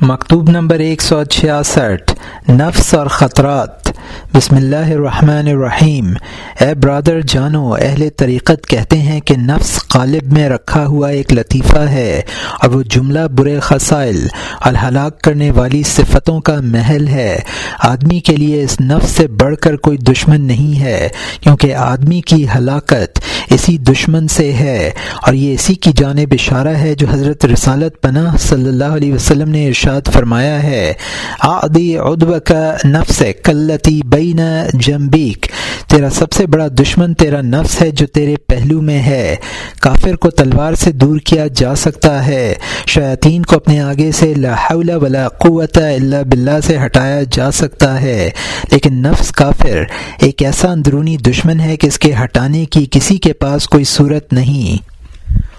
مکتوب نمبر ایک سو چھیاسٹھ نفس اور خطرات۔ بسم اللہ الرحمن الرحیم۔ اے برادر جانو، اہل طریقت کہتے ہیں کہ نفس قالب میں رکھا ہوا ایک لطیفہ ہے اور وہ جملہ برے خسائل اور ہلاک کرنے والی صفتوں کا محل ہے۔ آدمی کے لیے اس نفس سے بڑھ کر کوئی دشمن نہیں ہے، کیونکہ آدمی کی ہلاکت اسی دشمن سے ہے۔ اور یہ اسی کی جانب اشارہ ہے جو حضرت رسالت پناہ صلی اللہ علیہ وسلم نے ارشاد فرمایا ہے۔ آدی ادب کا نفس کلتی بین جمبیک تیرا سب سے بڑا دشمن تیرا نفس ہے جو تیرے پہلو میں ہے۔ کافر کو تلوار سے دور کیا جا سکتا ہے۔ شیاطین کو اپنے آگے سے لا حول ولا قوت الا باللہ سے ہٹایا جا سکتا ہے۔ لیکن نفس کافر ایک ایسا اندرونی دشمن ہے کہ اس کے ہٹانے کی کسی کے پاس کوئی صورت نہیں۔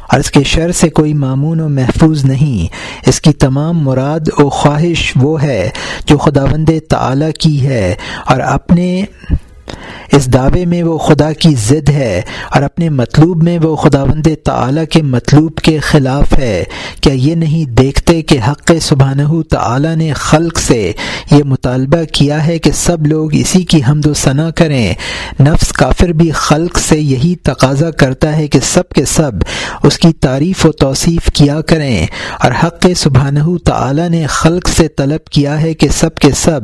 اور اس کے شر سے کوئی معمون و محفوظ نہیں۔ اس کی تمام مراد و خواہش وہ ہے جو خداوند تعالی کی ہے اور اپنے اس دعوے میں وہ خدا کی ضد ہے اور اپنے مطلوب میں وہ خداوند تعالی کے مطلوب کے خلاف ہے۔ کیا یہ نہیں دیکھتے کہ حق سبحانہ تعالی نے خلق سے یہ مطالبہ کیا ہے کہ سب لوگ اسی کی حمد و ثناء کریں؟ نفس کافر بھی خلق سے یہی تقاضا کرتا ہے کہ سب کے سب اس کی تعریف و توصیف کیا کریں۔ اور حق سبحانہ تعالی نے خلق سے طلب کیا ہے کہ سب کے سب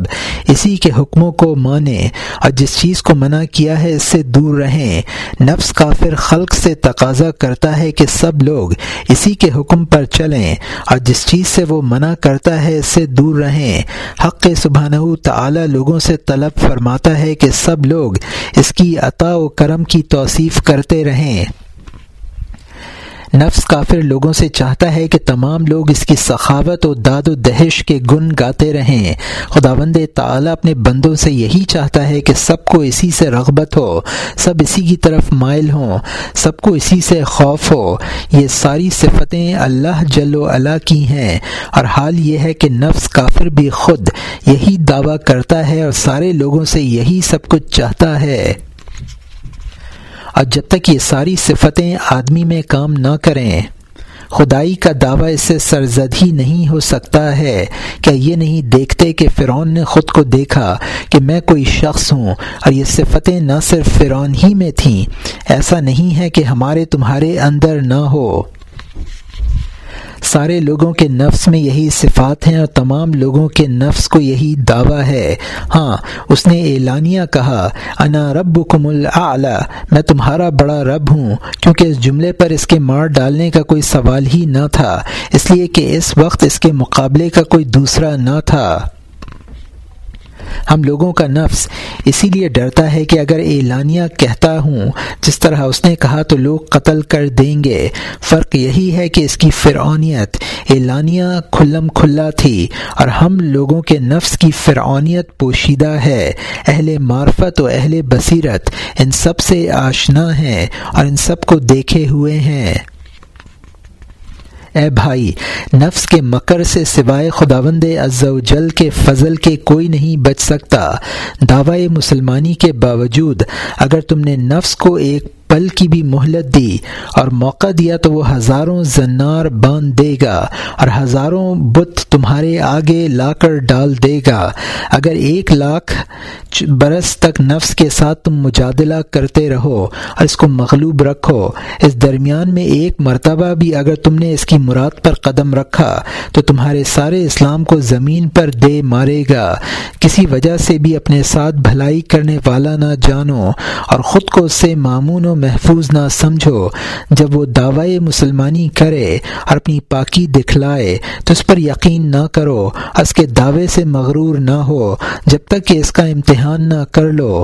اسی کے حکموں کو مانیں۔ اور جس چیز کو منع کیا ہے اس سے دور رہیں۔ نفس کافر خلق سے تقاضا کرتا ہے کہ سب لوگ اسی کے حکم پر چلیں اور جس چیز سے وہ منع کرتا ہے اس سے دور رہیں۔ حق سبحانہ تعالی لوگوں سے طلب فرماتا ہے کہ سب لوگ اس کی عطا و کرم کی توصیف کرتے رہیں۔ نفس کافر لوگوں سے چاہتا ہے کہ تمام لوگ اس کی سخاوت و داد و دہش کے گن گاتے رہیں۔ خداوند تعالی اپنے بندوں سے یہی چاہتا ہے کہ سب کو اسی سے رغبت ہو، سب اسی کی طرف مائل ہوں، سب کو اسی سے خوف ہو۔ یہ ساری صفتیں اللہ جل و علا کی ہیں۔ اور حال یہ ہے کہ نفس کافر بھی خود یہی دعویٰ کرتا ہے اور سارے لوگوں سے یہی سب کچھ چاہتا ہے۔ اور جب تک یہ ساری صفتیں آدمی میں کام نہ کریں، خدائی کا دعویٰ اس سے سرزد ہی نہیں ہو سکتا ہے۔ کیا یہ نہیں دیکھتے کہ فرعون نے خود کو دیکھا کہ میں کوئی شخص ہوں اور یہ صفتیں نہ صرف فرعون ہی میں تھیں؟ ایسا نہیں ہے کہ ہمارے تمہارے اندر نہ ہو۔ سارے لوگوں کے نفس میں یہی صفات ہیں اور تمام لوگوں کے نفس کو یہی دعویٰ ہے۔ ہاں اس نے اعلانیہ کہا، انا رب کم میں تمہارا بڑا رب ہوں، کیونکہ اس جملے پر اس کے مار ڈالنے کا کوئی سوال ہی نہ تھا، اس لیے کہ اس وقت اس کے مقابلے کا کوئی دوسرا نہ تھا۔ ہم لوگوں کا نفس اسی لیے ڈرتا ہے کہ اگر اعلانیہ کہتا ہوں، جس طرح اس نے کہا تو لوگ قتل کر دیں گے۔ فرق یہی ہے کہ اس کی فرعونیت اعلانیہ کھلم کھلا تھی اور ہم لوگوں کے نفس کی فرعونیت پوشیدہ ہے۔ اہل معرفت و اہل بصیرت ان سب سے آشنا ہیں اور ان سب کو دیکھے ہوئے ہیں۔ اے بھائی، نفس کے مکر سے سوائے خداوند عز و جل کے فضل کے کوئی نہیں بچ سکتا۔ دعوی مسلمانی کے باوجود، اگر تم نے نفس کو ایک پل کی بھی مہلت دی اور موقع دیا تو وہ ہزاروں زنار باندھ دے گا اور ہزاروں بت تمہارے آگے لا کر ڈال دے گا۔ اگر ایک لاکھ برس تک نفس کے ساتھ تم مجادلہ کرتے رہو اور اس کو مغلوب رکھو، اس درمیان میں ایک مرتبہ بھی اگر تم نے اس کی مراد پر قدم رکھا تو تمہارے سارے اسلام کو زمین پر دے مارے گا۔ کسی وجہ سے بھی اپنے ساتھ بھلائی کرنے والا نہ جانو اور خود کو اس سے معمون و محفوظ نہ سمجھو۔ جب وہ دعوی مسلمانی کرے اور اپنی پاکی دکھلائے، تو اس پر یقین نہ کرو اس کے دعوے سے مغرور نہ ہو جب تک کہ اس کا امتحان نہ کر لو۔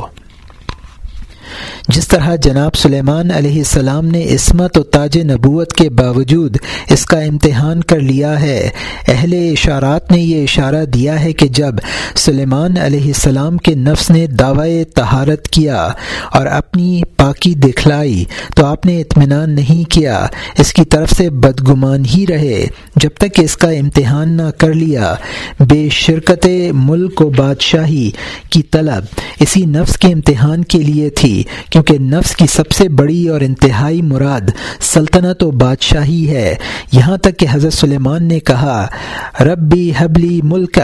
جس طرح جناب سلیمان علیہ السلام نے عصمت و تاج نبوت کے باوجود اس کا امتحان کر لیا ہے، اہل اشارات نے یہ اشارہ دیا ہے کہ جب سلیمان علیہ السلام کے نفس نے دعوی تہارت کیا اور اپنی پاکی دکھلائی تو آپ نے اطمینان نہیں کیا، اس کی طرف سے بدگمان ہی رہے جب تک اس کا امتحان نہ کر لیا۔ بے شرکت ملک و بادشاہی کی طلب اسی نفس کے امتحان کے لیے تھی۔ کیونکہ نفس کی سب سے بڑی اور انتہائی مراد سلطنت و بادشاہی ہے۔ یہاں تک کہ حضرت سلیمان نے کہا رب بھی حبلی ملک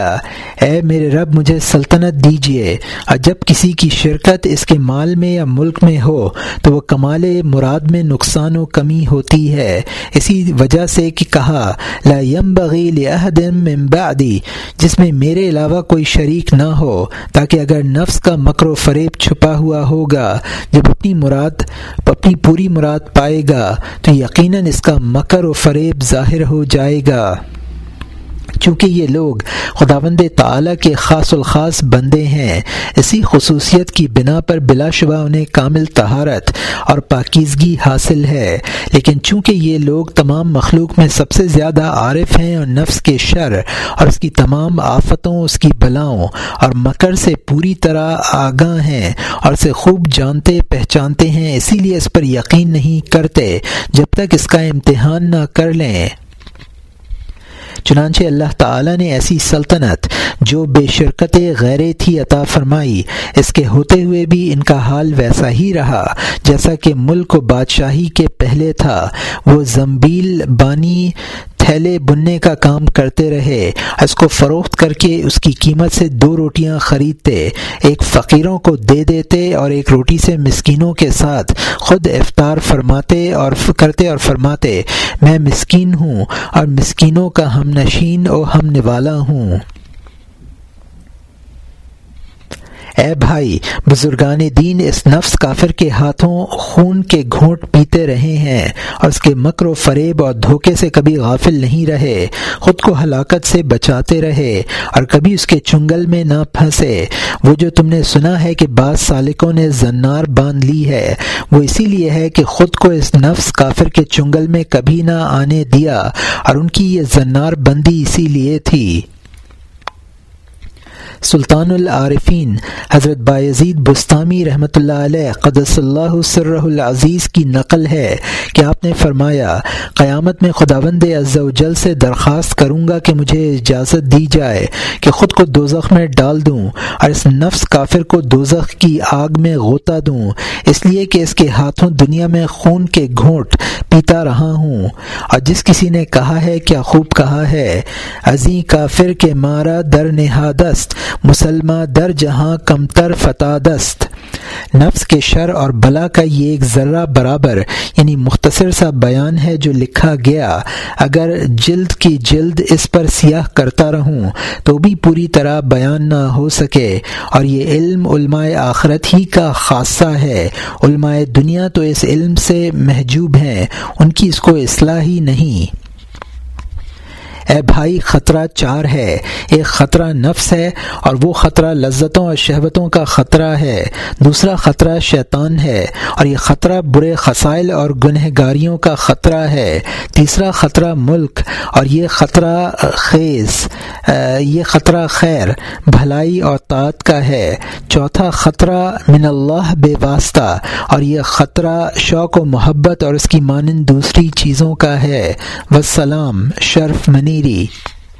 اے میرے رب مجھے سلطنت دیجیے اور جب کسی کی شرکت اس کے مال میں یا ملک میں ہو، تو وہ کمال مراد میں نقصان و کمی ہوتی ہے۔ اسی وجہ سے کہ کہا، لا من بعدی، جس میں میرے علاوہ کوئی شریک نہ ہو، تاکہ اگر نفس کا مکر و فریب چھپا ہوا ہوگا جب اپنی مراد، اپنی پوری مراد پائے گا تو یقیناً اس کا مکر و فریب ظاہر ہو جائے گا۔ چونکہ یہ لوگ خداوند تعالی کے خاص الخاص بندے ہیں، اسی خصوصیت کی بنا پر بلا شبہ انہیں کامل تہارت اور پاکیزگی حاصل ہے۔ لیکن چونکہ یہ لوگ تمام مخلوق میں سب سے زیادہ عارف ہیں اور نفس کے شر اور اس کی تمام آفتوں، اس کی بلاؤں اور مکر سے پوری طرح آگاہ ہیں اور اسے خوب جانتے، پہچانتے ہیں، اسی لیے اس پر یقین نہیں کرتے جب تک اس کا امتحان نہ کر لیں۔ چنانچہ اللہ تعالیٰ نے ایسی سلطنت جو بے شرکت غیر تھی عطا فرمائی۔ اس کے ہوتے ہوئے بھی ان کا حال ویسا ہی رہا، جیسا کہ ملک و بادشاہی کے پہلے تھا۔ وہ زمبیل بانی تھیلے بننے کا کام کرتے رہے، اس کو فروخت کر کے اس کی قیمت سے دو روٹیاں خریدتے۔ ایک فقیروں کو دے دیتے اور ایک روٹی سے مسکینوں کے ساتھ خود افطار فرماتے اور کرتے اور فرماتے، میں مسکین ہوں اور مسکینوں کا ہم نشین اور ہم نوالا ہوں۔ اے بھائی، بزرگان دین اس نفس کافر کے ہاتھوں خون کے گھونٹ پیتے رہے ہیں اور اس کے مکر و فریب اور دھوکے سے کبھی غافل نہیں رہے، خود کو ہلاکت سے بچاتے رہے اور کبھی اس کے چنگل میں نہ پھنسے۔ وہ جو تم نے سنا ہے کہ بعض سالکوں نے زنار باندھ لی ہے، وہ اسی لیے ہے کہ خود کو اس نفس کافر کے چنگل میں کبھی نہ آنے دیا اور ان کی یہ زنار بندی اسی لیے تھی۔ سلطان العارفین حضرت بایزید بستانی رحمۃ اللہ علیہ قدس اللہ سر العزیز کی نقل ہے کہ آپ نے فرمایا، قیامت میں خداوند عز و جل سے درخواست کروں گا کہ مجھے اجازت دی جائے کہ خود کو دوزخ میں ڈال دوں اور اس نفس کافر کو دوزخ کی آگ میں غوطہ دوں۔ اس لیے کہ اس کے ہاتھوں دنیا میں خون کے گھونٹ پیتا رہا ہوں۔ اور جس کسی نے کہا ہے، کیا خوب کہا ہے عظیم کافر کے مارا در نہادست مسلمہ در جہاں کمتر فتح دست۔ نفس کے شر اور بلا کا یہ ایک ذرہ برابر یعنی مختصر سا بیان ہے جو لکھا گیا، اگر جلد کی جلد اس پر سیاہ کرتا رہوں تو بھی پوری طرح بیان نہ ہو سکے۔ اور یہ علم علماء آخرت ہی کا خاصہ ہے۔ علماء دنیا تو اس علم سے محجوب ہیں، ان کی اس کو اصلاح ہی نہیں۔ اے بھائی خطرہ چار ہے۔ ایک خطرہ نفس ہے اور وہ خطرہ لذتوں اور شہبتوں کا خطرہ ہے۔ دوسرا خطرہ شیطان ہے اور یہ خطرہ برے خسائل اور گنہ گاریوں کا خطرہ ہے۔ تیسرا خطرہ ملک اور یہ خطرہ خیز۔ یہ خطرہ خیر، بھلائی اور طاعت کا ہے۔ چوتھا خطرہ، من اللہ بے واسطہ۔ اور یہ خطرہ شوق و محبت اور اس کی مانند دوسری چیزوں کا ہے۔ وسلام شرف منیری۔